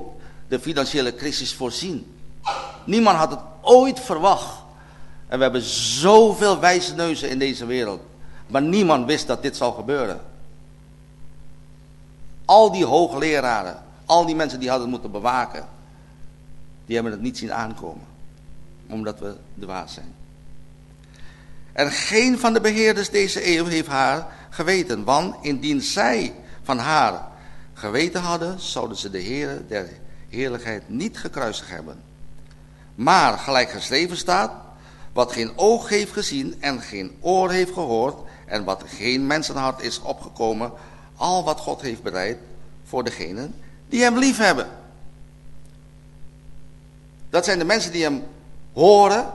de financiële crisis voorzien. Niemand had het ooit verwacht. En we hebben zoveel wijze neuzen in deze wereld. Maar niemand wist dat dit zou gebeuren. Al die hoogleraren, al die mensen die hadden moeten bewaken, die hebben het niet zien aankomen. Omdat we de waard zijn. En geen van de beheerders deze eeuw heeft haar geweten. Want indien zij van haar geweten hadden, zouden ze de Heer der heerlijkheid niet gekruisigd hebben. Maar gelijk geschreven staat, wat geen oog heeft gezien en geen oor heeft gehoord en wat geen mensenhart is opgekomen, al wat God heeft bereid voor degenen die hem lief hebben. Dat zijn de mensen die hem horen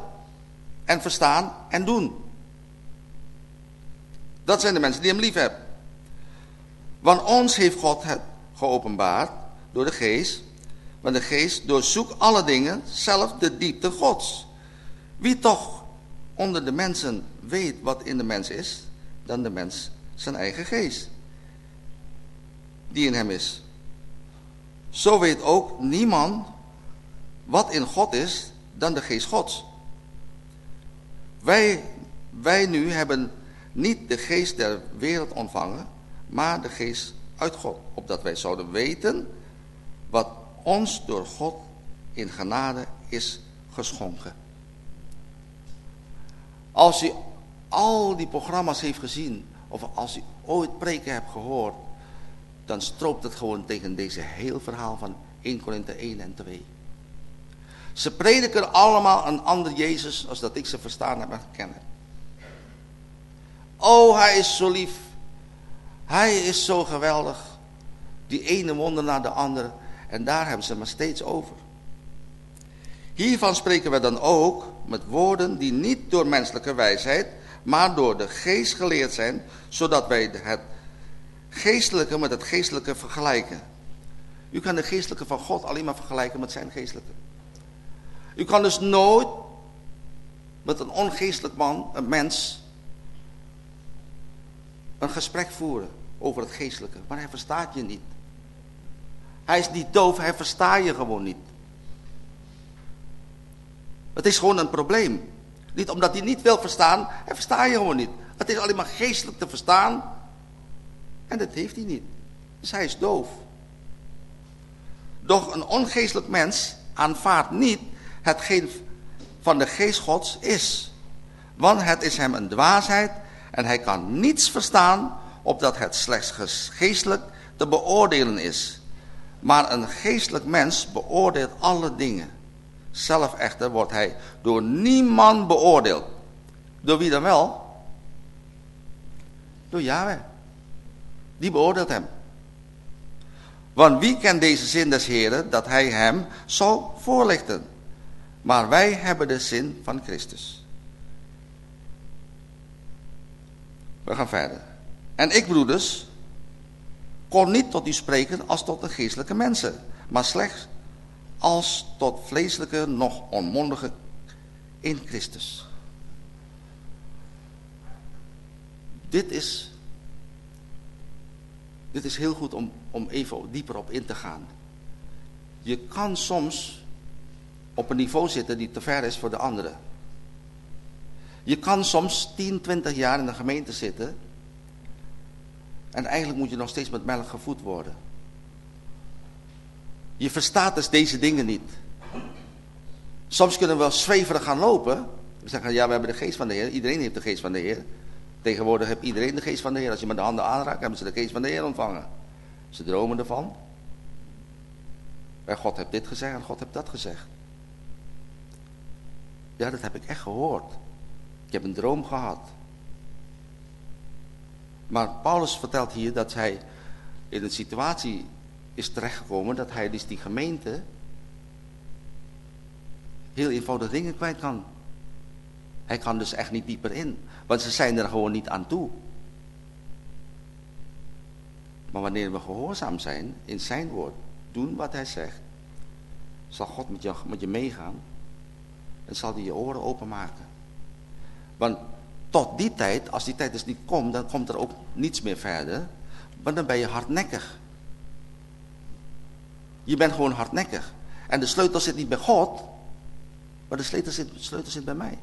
en verstaan en doen. Dat zijn de mensen die hem lief hebben. Want ons heeft God het geopenbaard door de geest. Want de geest doorzoekt alle dingen, zelf de diepte gods. Wie toch onder de mensen weet wat in de mens is, dan de mens zijn eigen geest. Die in hem is. Zo weet ook niemand wat in God is dan de geest gods. Wij, wij nu hebben niet de geest der wereld ontvangen, maar de geest uit God, opdat wij zouden weten wat ons door God in genade is geschonken. Als u al die programma's heeft gezien, of als u ooit preken hebt gehoord, dan stroopt het gewoon tegen deze heel verhaal van 1 Korinthe 1 en 2. Ze prediken allemaal een ander Jezus als dat ik ze verstaan heb en kennen. Oh, hij is zo lief. Hij is zo geweldig. Die ene wonder naar de andere. En daar hebben ze maar steeds over. Hiervan spreken we dan ook met woorden die niet door menselijke wijsheid, maar door de geest geleerd zijn, zodat wij het geestelijke met het geestelijke vergelijken. U kan de geestelijke van God alleen maar vergelijken met zijn geestelijke. U kan dus nooit met een ongeestelijk man, een mens, een gesprek voeren over het geestelijke, maar hij verstaat je niet. Hij is niet doof, hij verstaat je gewoon niet. Het is gewoon een probleem. Niet omdat hij niet wil verstaan, hij verstaat je gewoon niet. Het is alleen maar geestelijk te verstaan. En dat heeft hij niet. Hij is doof. Doch een ongeestelijk mens aanvaardt niet hetgeen van de geest gods is. Want het is hem een dwaasheid en hij kan niets verstaan opdat het slechts geestelijk te beoordelen is. Maar een geestelijk mens beoordeelt alle dingen. Zelf echter wordt hij door niemand beoordeeld. Door wie dan wel? Door Yahweh. Die beoordeelt hem. Want wie kent deze zin des Heren dat hij hem zou voorlichten? Maar wij hebben de zin van Christus. We gaan verder. En ik, broeders, kon niet tot u spreken als tot de geestelijke mensen, maar slechts als tot vleeselijke, nog onmondige in Christus. Dit is, dit is heel goed om, om even dieper op in te gaan. Je kan soms op een niveau zitten die te ver is voor de anderen. Je kan soms 10, 20 jaar in de gemeente zitten en eigenlijk moet je nog steeds met melk gevoed worden. Je verstaat dus deze dingen niet. Soms kunnen we wel zweverig gaan lopen. We zeggen, ja, we hebben de geest van de Heer. Iedereen heeft de geest van de Heer. Tegenwoordig heeft iedereen de geest van de Heer. Als je met de handen aanraakt, hebben ze de geest van de Heer ontvangen. Ze dromen ervan. En God heeft dit gezegd en God heeft dat gezegd. Ja, dat heb ik echt gehoord. Ik heb een droom gehad. Maar Paulus vertelt hier dat hij in een situatie is terechtgekomen dat hij dus die gemeente heel eenvoudige dingen kwijt kan. Hij kan dus echt niet dieper in, want ze zijn er gewoon niet aan toe. Maar wanneer we gehoorzaam zijn in zijn woord, doen wat hij zegt, zal God met je, je meegaan en zal hij je oren openmaken. Want tot die tijd, als die tijd dus niet komt, dan komt er ook niets meer verder. Want dan ben je hardnekkig. Je bent gewoon hardnekkig. En de sleutel zit niet bij God, maar de sleutel zit, de sleutel zit bij mij.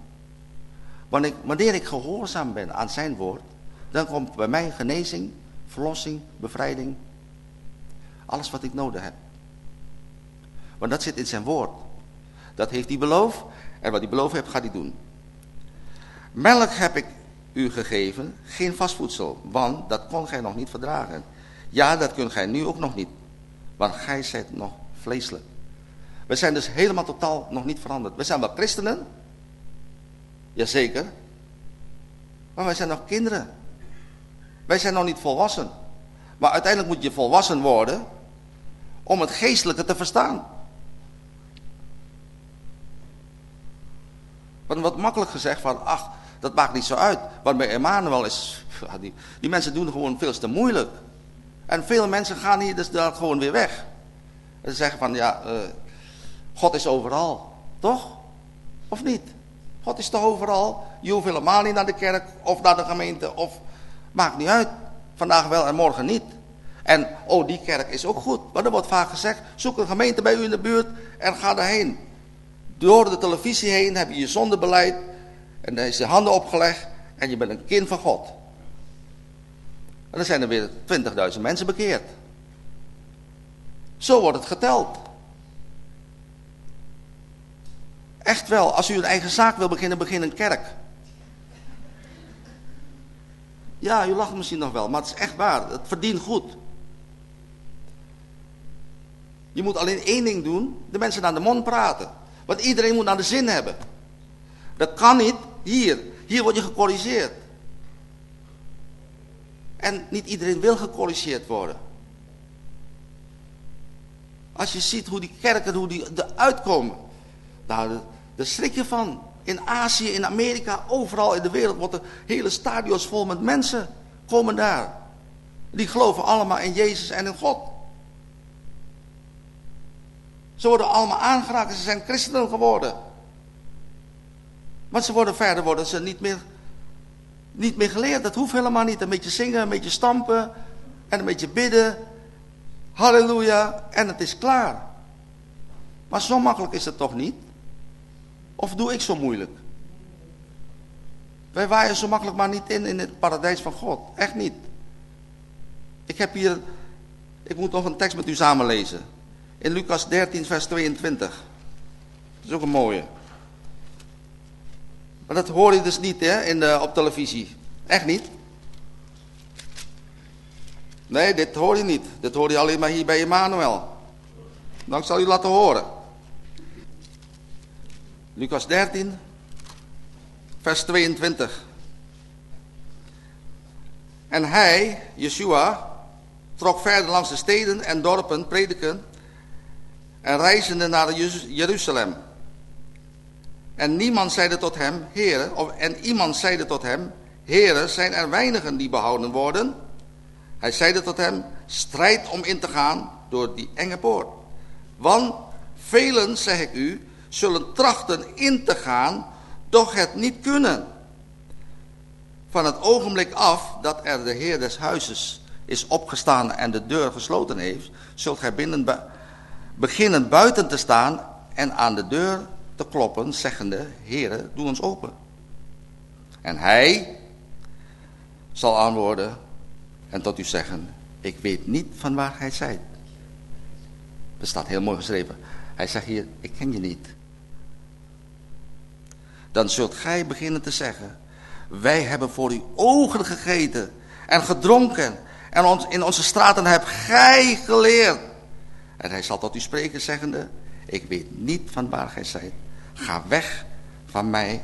Wanneer ik, wanneer ik gehoorzaam ben aan zijn woord, dan komt bij mij genezing, verlossing, bevrijding. Alles wat ik nodig heb. Want dat zit in zijn woord. Dat heeft hij beloofd. En wat hij beloofd heeft, gaat hij doen. Melk heb ik u gegeven, geen vastvoedsel, want dat kon gij nog niet verdragen. Ja, dat kunt gij nu ook nog niet, want gij zijt nog vleeselijk. We zijn dus helemaal totaal nog niet veranderd. We zijn wel christenen, jazeker, maar wij zijn nog kinderen. Wij zijn nog niet volwassen. Maar uiteindelijk moet je volwassen worden om het geestelijke te verstaan. Want wat makkelijk gezegd van, ach, dat maakt niet zo uit. Want bij Emmanuel is, die, die mensen doen gewoon veel te moeilijk. En veel mensen gaan hier dus daar gewoon weer weg. En ze zeggen van, ja, uh, God is overal. Toch? Of niet? God is toch overal? Je hoeft helemaal niet naar de kerk of naar de gemeente. Of, maakt niet uit. Vandaag wel en morgen niet. En, oh, die kerk is ook goed. Maar er wordt vaak gezegd, zoek een gemeente bij u in de buurt en ga daarheen. Door de televisie heen heb je je zondebeleid en dan is de handen opgelegd en je bent een kind van God. En dan zijn er weer 20.000 mensen bekeerd. Zo wordt het geteld. Echt wel, als u een eigen zaak wil beginnen, begin een kerk. Ja, u lacht misschien nog wel, maar het is echt waar. Het verdient goed. Je moet alleen één ding doen, de mensen naar de mond praten. Want iedereen moet naar de zin hebben. Dat kan niet hier. Hier word je gecorrigeerd. En niet iedereen wil gecorrigeerd worden. Als je ziet hoe die kerken, hoe die eruit komen. Nou, daar schrik je van. In Azië, in Amerika, overal in de wereld worden hele stadions vol met mensen. Komen daar. Die geloven allemaal in Jezus en in God. Ze worden allemaal aangeraakt en ze zijn christenen geworden. Want ze worden verder worden ze niet meer niet meer geleerd. Dat hoeft helemaal niet. Een beetje zingen, een beetje stampen en een beetje bidden. Halleluja. En het is klaar. Maar zo makkelijk is het toch niet? Of doe ik zo moeilijk? Wij waaien zo makkelijk maar niet in in het paradijs van God. Echt niet. Ik heb hier, ik moet nog een tekst met u samen lezen. In Lucas 13 vers 22. Dat is ook een mooie. Maar dat hoor je dus niet hè, in de, op televisie. Echt niet. Nee, dit hoor je niet. Dit hoor je alleen maar hier bij Emmanuel. Nou, ik zal u laten horen. Lucas 13, vers 22. En hij, Yeshua, trok verder langs de steden en dorpen prediken en reizende naar Jeruzalem. En niemand zeide tot hem, heren, of, en iemand zeide tot hem, heren, zijn er weinigen die behouden worden? Hij zeide tot hem, strijd om in te gaan door die enge poort. Want velen, zeg ik u, zullen trachten in te gaan, doch het niet kunnen. Van het ogenblik af dat er de Heer des huizes is opgestaan en de deur gesloten heeft, zult gij beginnen buiten te staan en aan de deur te kloppen, zeggende, Heere, doe ons open. En hij zal antwoorden en tot u zeggen, ik weet niet van waar gij zijt. Dat staat heel mooi geschreven. Hij zegt hier, ik ken je niet. Dan zult gij beginnen te zeggen, wij hebben voor uw ogen gegeten en gedronken en ons, in onze straten hebt gij geleerd. En hij zal tot u spreken zeggende, ik weet niet van waar gij zijt. Ga weg van mij,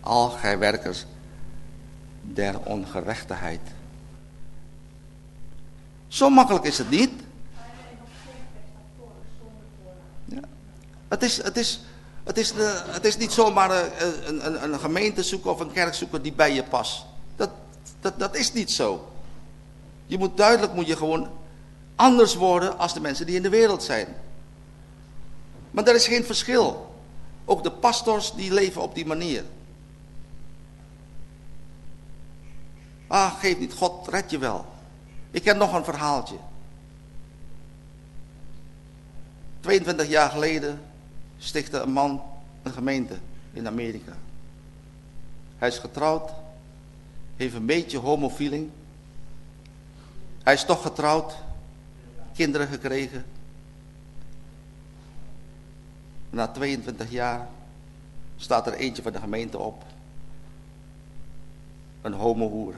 al gij werkers der ongerechtigheid. Zo makkelijk is het niet. Ja. Het, is, het, is, het, is de, het is niet zomaar een, een, een gemeente zoeken of een kerk zoeken die bij je past. Dat, dat, dat is niet zo. Je moet duidelijk moet je gewoon anders worden als de mensen die in de wereld zijn. Maar er is geen verschil. Ook de pastors die leven op die manier. Ah, geef niet, God red je wel. Ik heb nog een verhaaltje. 22 jaar geleden stichtte een man een gemeente in Amerika. Hij is getrouwd, heeft een beetje homofeeling. Hij is toch getrouwd, kinderen gekregen. Na 22 jaar staat er eentje van de gemeente op. Een homohoer.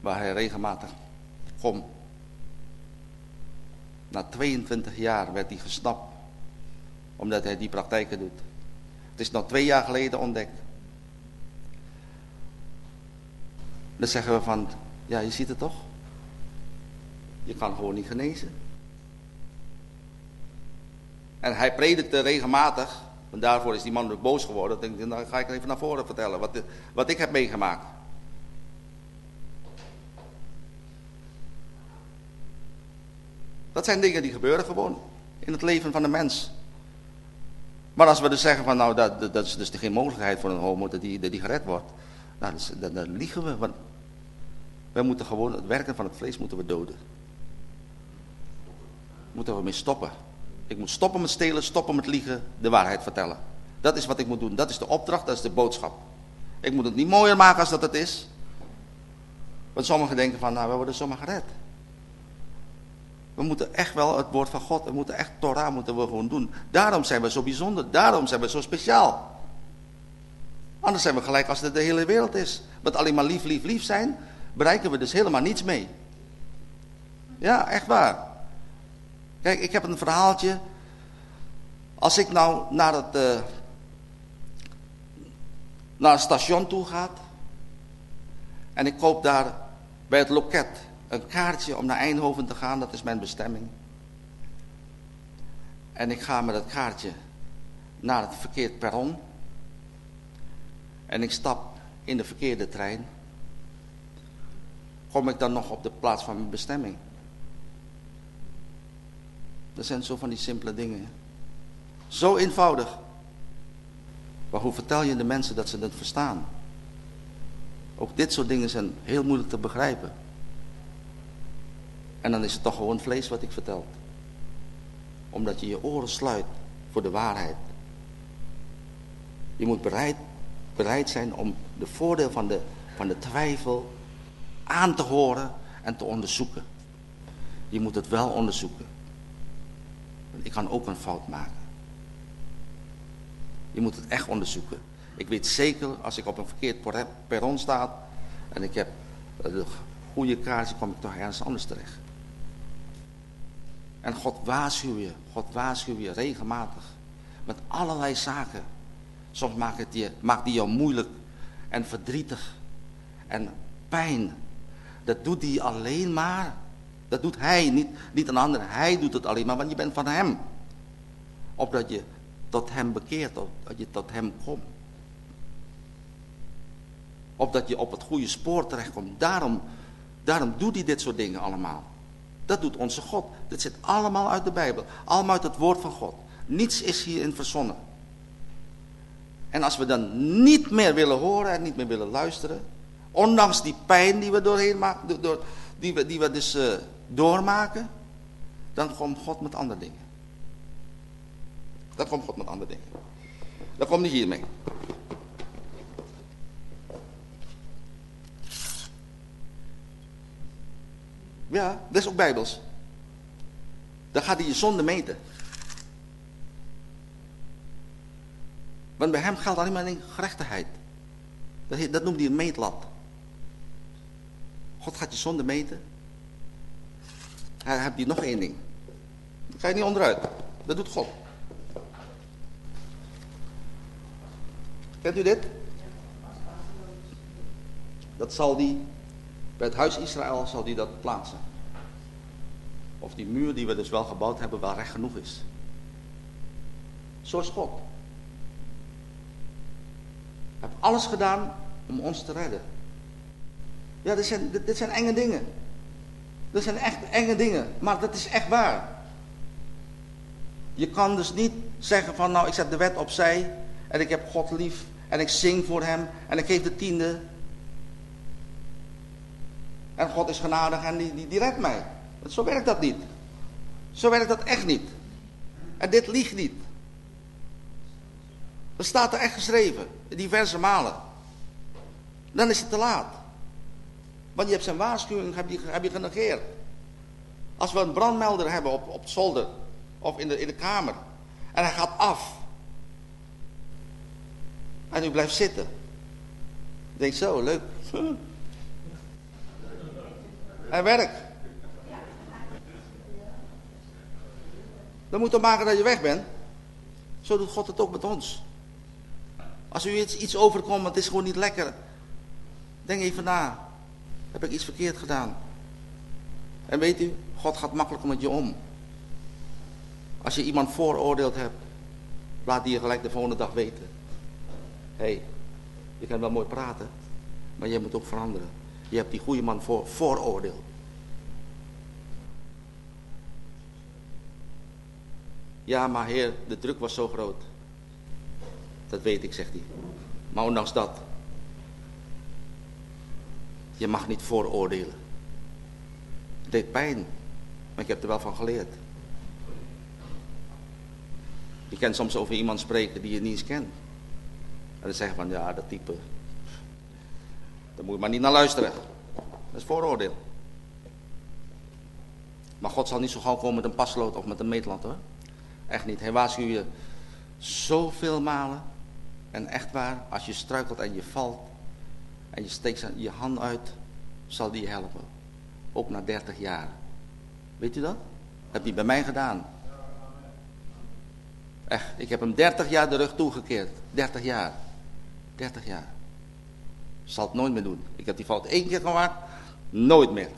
Waar hij regelmatig komt. Na 22 jaar werd hij gesnapt. Omdat hij die praktijken doet. Het is nog twee jaar geleden ontdekt. Dan zeggen we van, ja je ziet het toch. Je kan gewoon niet genezen. En hij predikte regelmatig. En daarvoor is die man ook boos geworden. Dan, denk, dan ga ik even naar voren vertellen wat, wat ik heb meegemaakt. Dat zijn dingen die gebeuren gewoon in het leven van de mens. Maar als we dus zeggen van nou dat, dat is dus geen mogelijkheid voor een homo dat die, die gered wordt. Nou, dan, dan liegen we. Want wij moeten gewoon het werken van het vlees moeten we doden. Moeten we mee stoppen. Ik moet stoppen met stelen, stoppen met liegen, de waarheid vertellen. Dat is wat ik moet doen. Dat is de opdracht, dat is de boodschap. Ik moet het niet mooier maken als dat het is. Want sommigen denken van, nou, we worden zomaar gered. We moeten echt wel het woord van God, we moeten echt Torah moeten we gewoon doen. Daarom zijn we zo bijzonder, daarom zijn we zo speciaal. Anders zijn we gelijk als het de hele wereld is. Met alleen maar lief, lief, lief zijn, bereiken we dus helemaal niets mee. Ja, echt waar. Kijk, ik heb een verhaaltje. Als ik nou naar het, uh, naar het station toe ga. En ik koop daar bij het loket een kaartje om naar Eindhoven te gaan. Dat is mijn bestemming. En ik ga met dat kaartje naar het verkeerd perron. En ik stap in de verkeerde trein. Kom ik dan nog op de plaats van mijn bestemming? Dat zijn zo van die simpele dingen. Zo eenvoudig. Maar hoe vertel je de mensen dat ze het verstaan? Ook dit soort dingen zijn heel moeilijk te begrijpen. En dan is het toch gewoon vlees wat ik vertel. Omdat je je oren sluit voor de waarheid. Je moet bereid, bereid zijn om de voordeel van de, van de twijfel aan te horen en te onderzoeken. Je moet het wel onderzoeken. Want ik kan ook een fout maken. Je moet het echt onderzoeken. Ik weet zeker, als ik op een verkeerd perron sta en ik heb de goede kaartje, kom ik toch ergens anders terecht. En God waarschuwt je, God waarschuwt je regelmatig. Met allerlei zaken. Soms maakt, het je, maakt die jou moeilijk en verdrietig en pijn. Dat doet hij alleen maar. Dat doet hij, niet, niet een ander. Hij doet het alleen maar, want je bent van hem. Opdat je tot hem bekeert, dat je tot hem komt. Opdat je op het goede spoor terechtkomt. Daarom, daarom doet hij dit soort dingen allemaal. Dat doet onze God. Dit zit allemaal uit de Bijbel. Allemaal uit het woord van God. Niets is hierin verzonnen. En als we dan niet meer willen horen en niet meer willen luisteren. Ondanks die pijn die we doorheen maken, die, we, die we dus uh, doormaken. Dan komt God met andere dingen. Dan komt God met andere dingen. Dan komt hij hiermee. Ja, dat is ook bijbels. Dan gaat hij je zonde meten. Want bij hem geldt alleen maar een gerechtigheid. Dat, noemt hij een meetlat. God gaat je zonde meten. Hij heeft hier nog één ding. Ga je niet onderuit. Dat doet God. Kent u dit? Dat zal die bij het huis Israël zal die dat plaatsen. Of die muur die we dus wel gebouwd hebben wel recht genoeg is. Zo is God. Hij heeft alles gedaan om ons te redden. Ja, dit zijn, dit, zijn enge dingen. Dat zijn echt enge dingen. Maar dat is echt waar. Je kan dus niet zeggen van nou ik zet de wet opzij en ik heb God lief en ik zing voor hem en ik geef de tiende en God is genadig en die, die, redt mij. Zo werkt dat niet. Zo werkt dat echt niet. En dit liegt niet. Dat staat er echt geschreven. Diverse malen. Dan is het te laat. Want je hebt zijn waarschuwing heb je, je genegeerd. Als we een brandmelder hebben op, op het zolder. Of in de, in de kamer. En hij gaat af. En u blijft zitten. Denk zo, leuk. Hij werkt. Dan moet je maken dat je weg bent. Zo doet God het ook met ons. Als u iets, iets overkomt, het is gewoon niet lekker. Denk even na. Heb ik iets verkeerd gedaan? En weet u, God gaat makkelijker met je om. Als je iemand vooroordeeld hebt, laat die je gelijk de volgende dag weten. Hé, hey, je kan wel mooi praten, maar je moet ook veranderen. Je hebt die goede man voor, vooroordeeld. Ja, maar heer, de druk was zo groot. Dat weet ik, zegt hij. Maar ondanks dat. Je mag niet vooroordelen. Het deed pijn. Maar ik heb er wel van geleerd. Je kent soms over iemand spreken die je niet eens kent. En dan zeggen van, ja, dat type, daar moet je maar niet naar luisteren. Dat is vooroordeel. Maar God zal niet zo gauw komen met een paslood of met een meetland hoor. Echt niet. Hij waarschuwt je zoveel malen. En echt waar, als je struikelt en je valt en je steekt je hand uit, zal die je helpen. Ook na 30 jaar. Weet u dat? Dat heeft hij bij mij gedaan. Echt, ik heb hem 30 jaar de rug toegekeerd. 30 jaar. 30 jaar. Zal het nooit meer doen. Ik heb die fout één keer gemaakt. Nooit meer.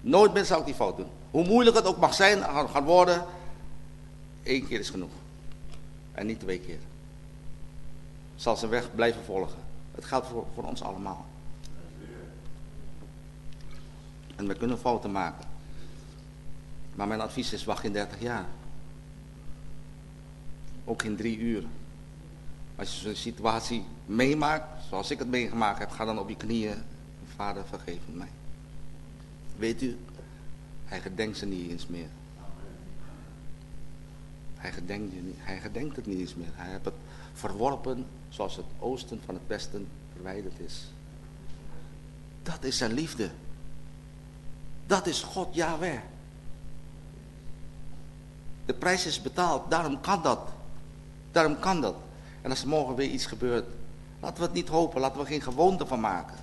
Nooit meer zal ik die fout doen. Hoe moeilijk het ook mag zijn, gaan worden. één keer is genoeg. En niet twee keer. Zal zijn weg blijven volgen. Het geldt voor, voor ons allemaal. En we kunnen fouten maken. Maar mijn advies is wacht in 30 jaar. Ook in drie uur. Als je zo'n situatie meemaakt, zoals ik het meegemaakt heb, ga dan op je knieën. Vader, vergeef mij. Weet u, hij gedenkt ze niet eens meer. Hij gedenkt, hij gedenkt het niet eens meer. Hij heeft het verworpen zoals het oosten van het westen verwijderd is. Dat is zijn liefde. Dat is God Yahweh. De prijs is betaald, daarom kan dat. Daarom kan dat. En als er morgen weer iets gebeurt, laten we het niet hopen, laten we geen gewoonte van maken.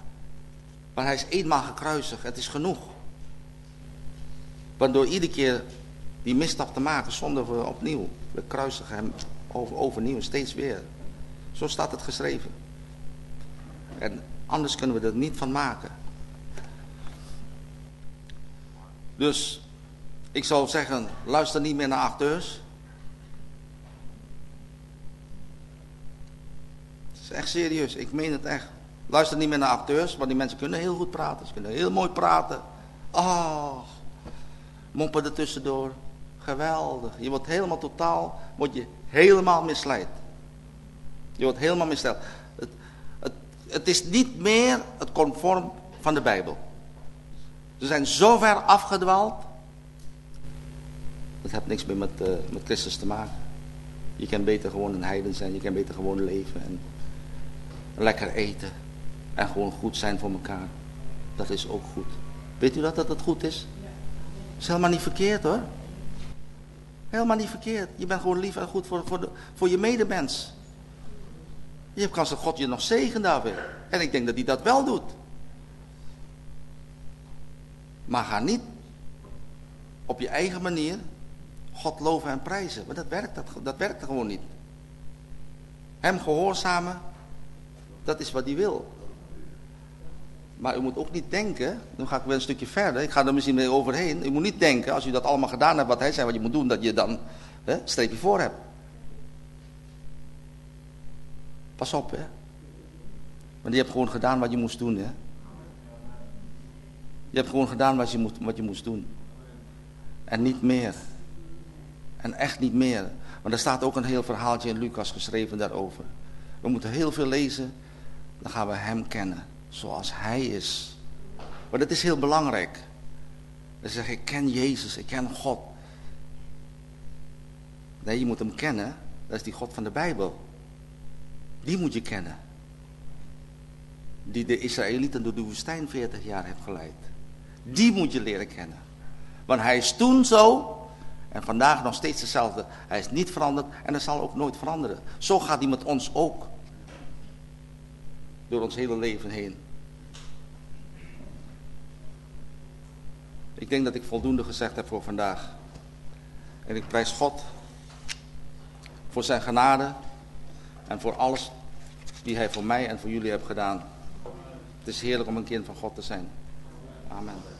Maar hij is eenmaal gekruisigd, het is genoeg. Want door iedere keer die misstap te maken, zonder we opnieuw. We kruisigen hem over, overnieuw, steeds weer. Zo staat het geschreven. En anders kunnen we er niet van maken. Dus ik zou zeggen, luister niet meer naar acteurs. Is echt serieus, ik meen het echt. Luister niet meer naar acteurs, want die mensen kunnen heel goed praten. Ze kunnen heel mooi praten. Oh, moppen er tussendoor. Geweldig. Je wordt helemaal totaal, word je helemaal misleid. Je wordt helemaal misleid. Het, het, het is niet meer het conform van de Bijbel. Ze zijn zo ver afgedwaald. Dat heeft niks meer met, uh, met Christus te maken. Je kan beter gewoon een heiden zijn. Je kan beter gewoon leven. En lekker eten. En gewoon goed zijn voor elkaar. Dat is ook goed. Weet u dat dat het goed is? Dat is helemaal niet verkeerd hoor. Helemaal niet verkeerd. Je bent gewoon lief en goed voor, voor, de, voor je medemens. Je hebt kans dat God je nog zegen daarvoor. En ik denk dat hij dat wel doet. Maar ga niet op je eigen manier God loven en prijzen. Want dat werkt, dat, dat werkt gewoon niet. Hem gehoorzamen, dat is wat hij wil. Maar u moet ook niet denken, dan ga ik weer een stukje verder, ik ga er misschien mee overheen. U moet niet denken, als u dat allemaal gedaan hebt wat hij zei wat je moet doen, dat je dan hè, streepje voor hebt. Pas op, hè. Want je hebt gewoon gedaan wat je moest doen, hè. Je hebt gewoon gedaan wat je, moet, wat je moest doen. En niet meer. En echt niet meer. Want er staat ook een heel verhaaltje in Lucas geschreven daarover. We moeten heel veel lezen, dan gaan we hem kennen zoals hij is. Maar dat is heel belangrijk. Dan zeg ik ken Jezus, ik ken God. Nee, je moet hem kennen. Dat is die God van de Bijbel. Die moet je kennen. Die de Israëlieten door de woestijn 40 jaar heeft geleid. Die moet je leren kennen. Want hij is toen zo en vandaag nog steeds hetzelfde. Hij is niet veranderd en dat zal ook nooit veranderen. Zo gaat hij met ons ook. Door ons hele leven heen. Ik denk dat ik voldoende gezegd heb voor vandaag. En ik prijs God voor zijn genade en voor alles die hij voor mij en voor jullie heeft gedaan. Het is heerlijk om een kind van God te zijn. Amen.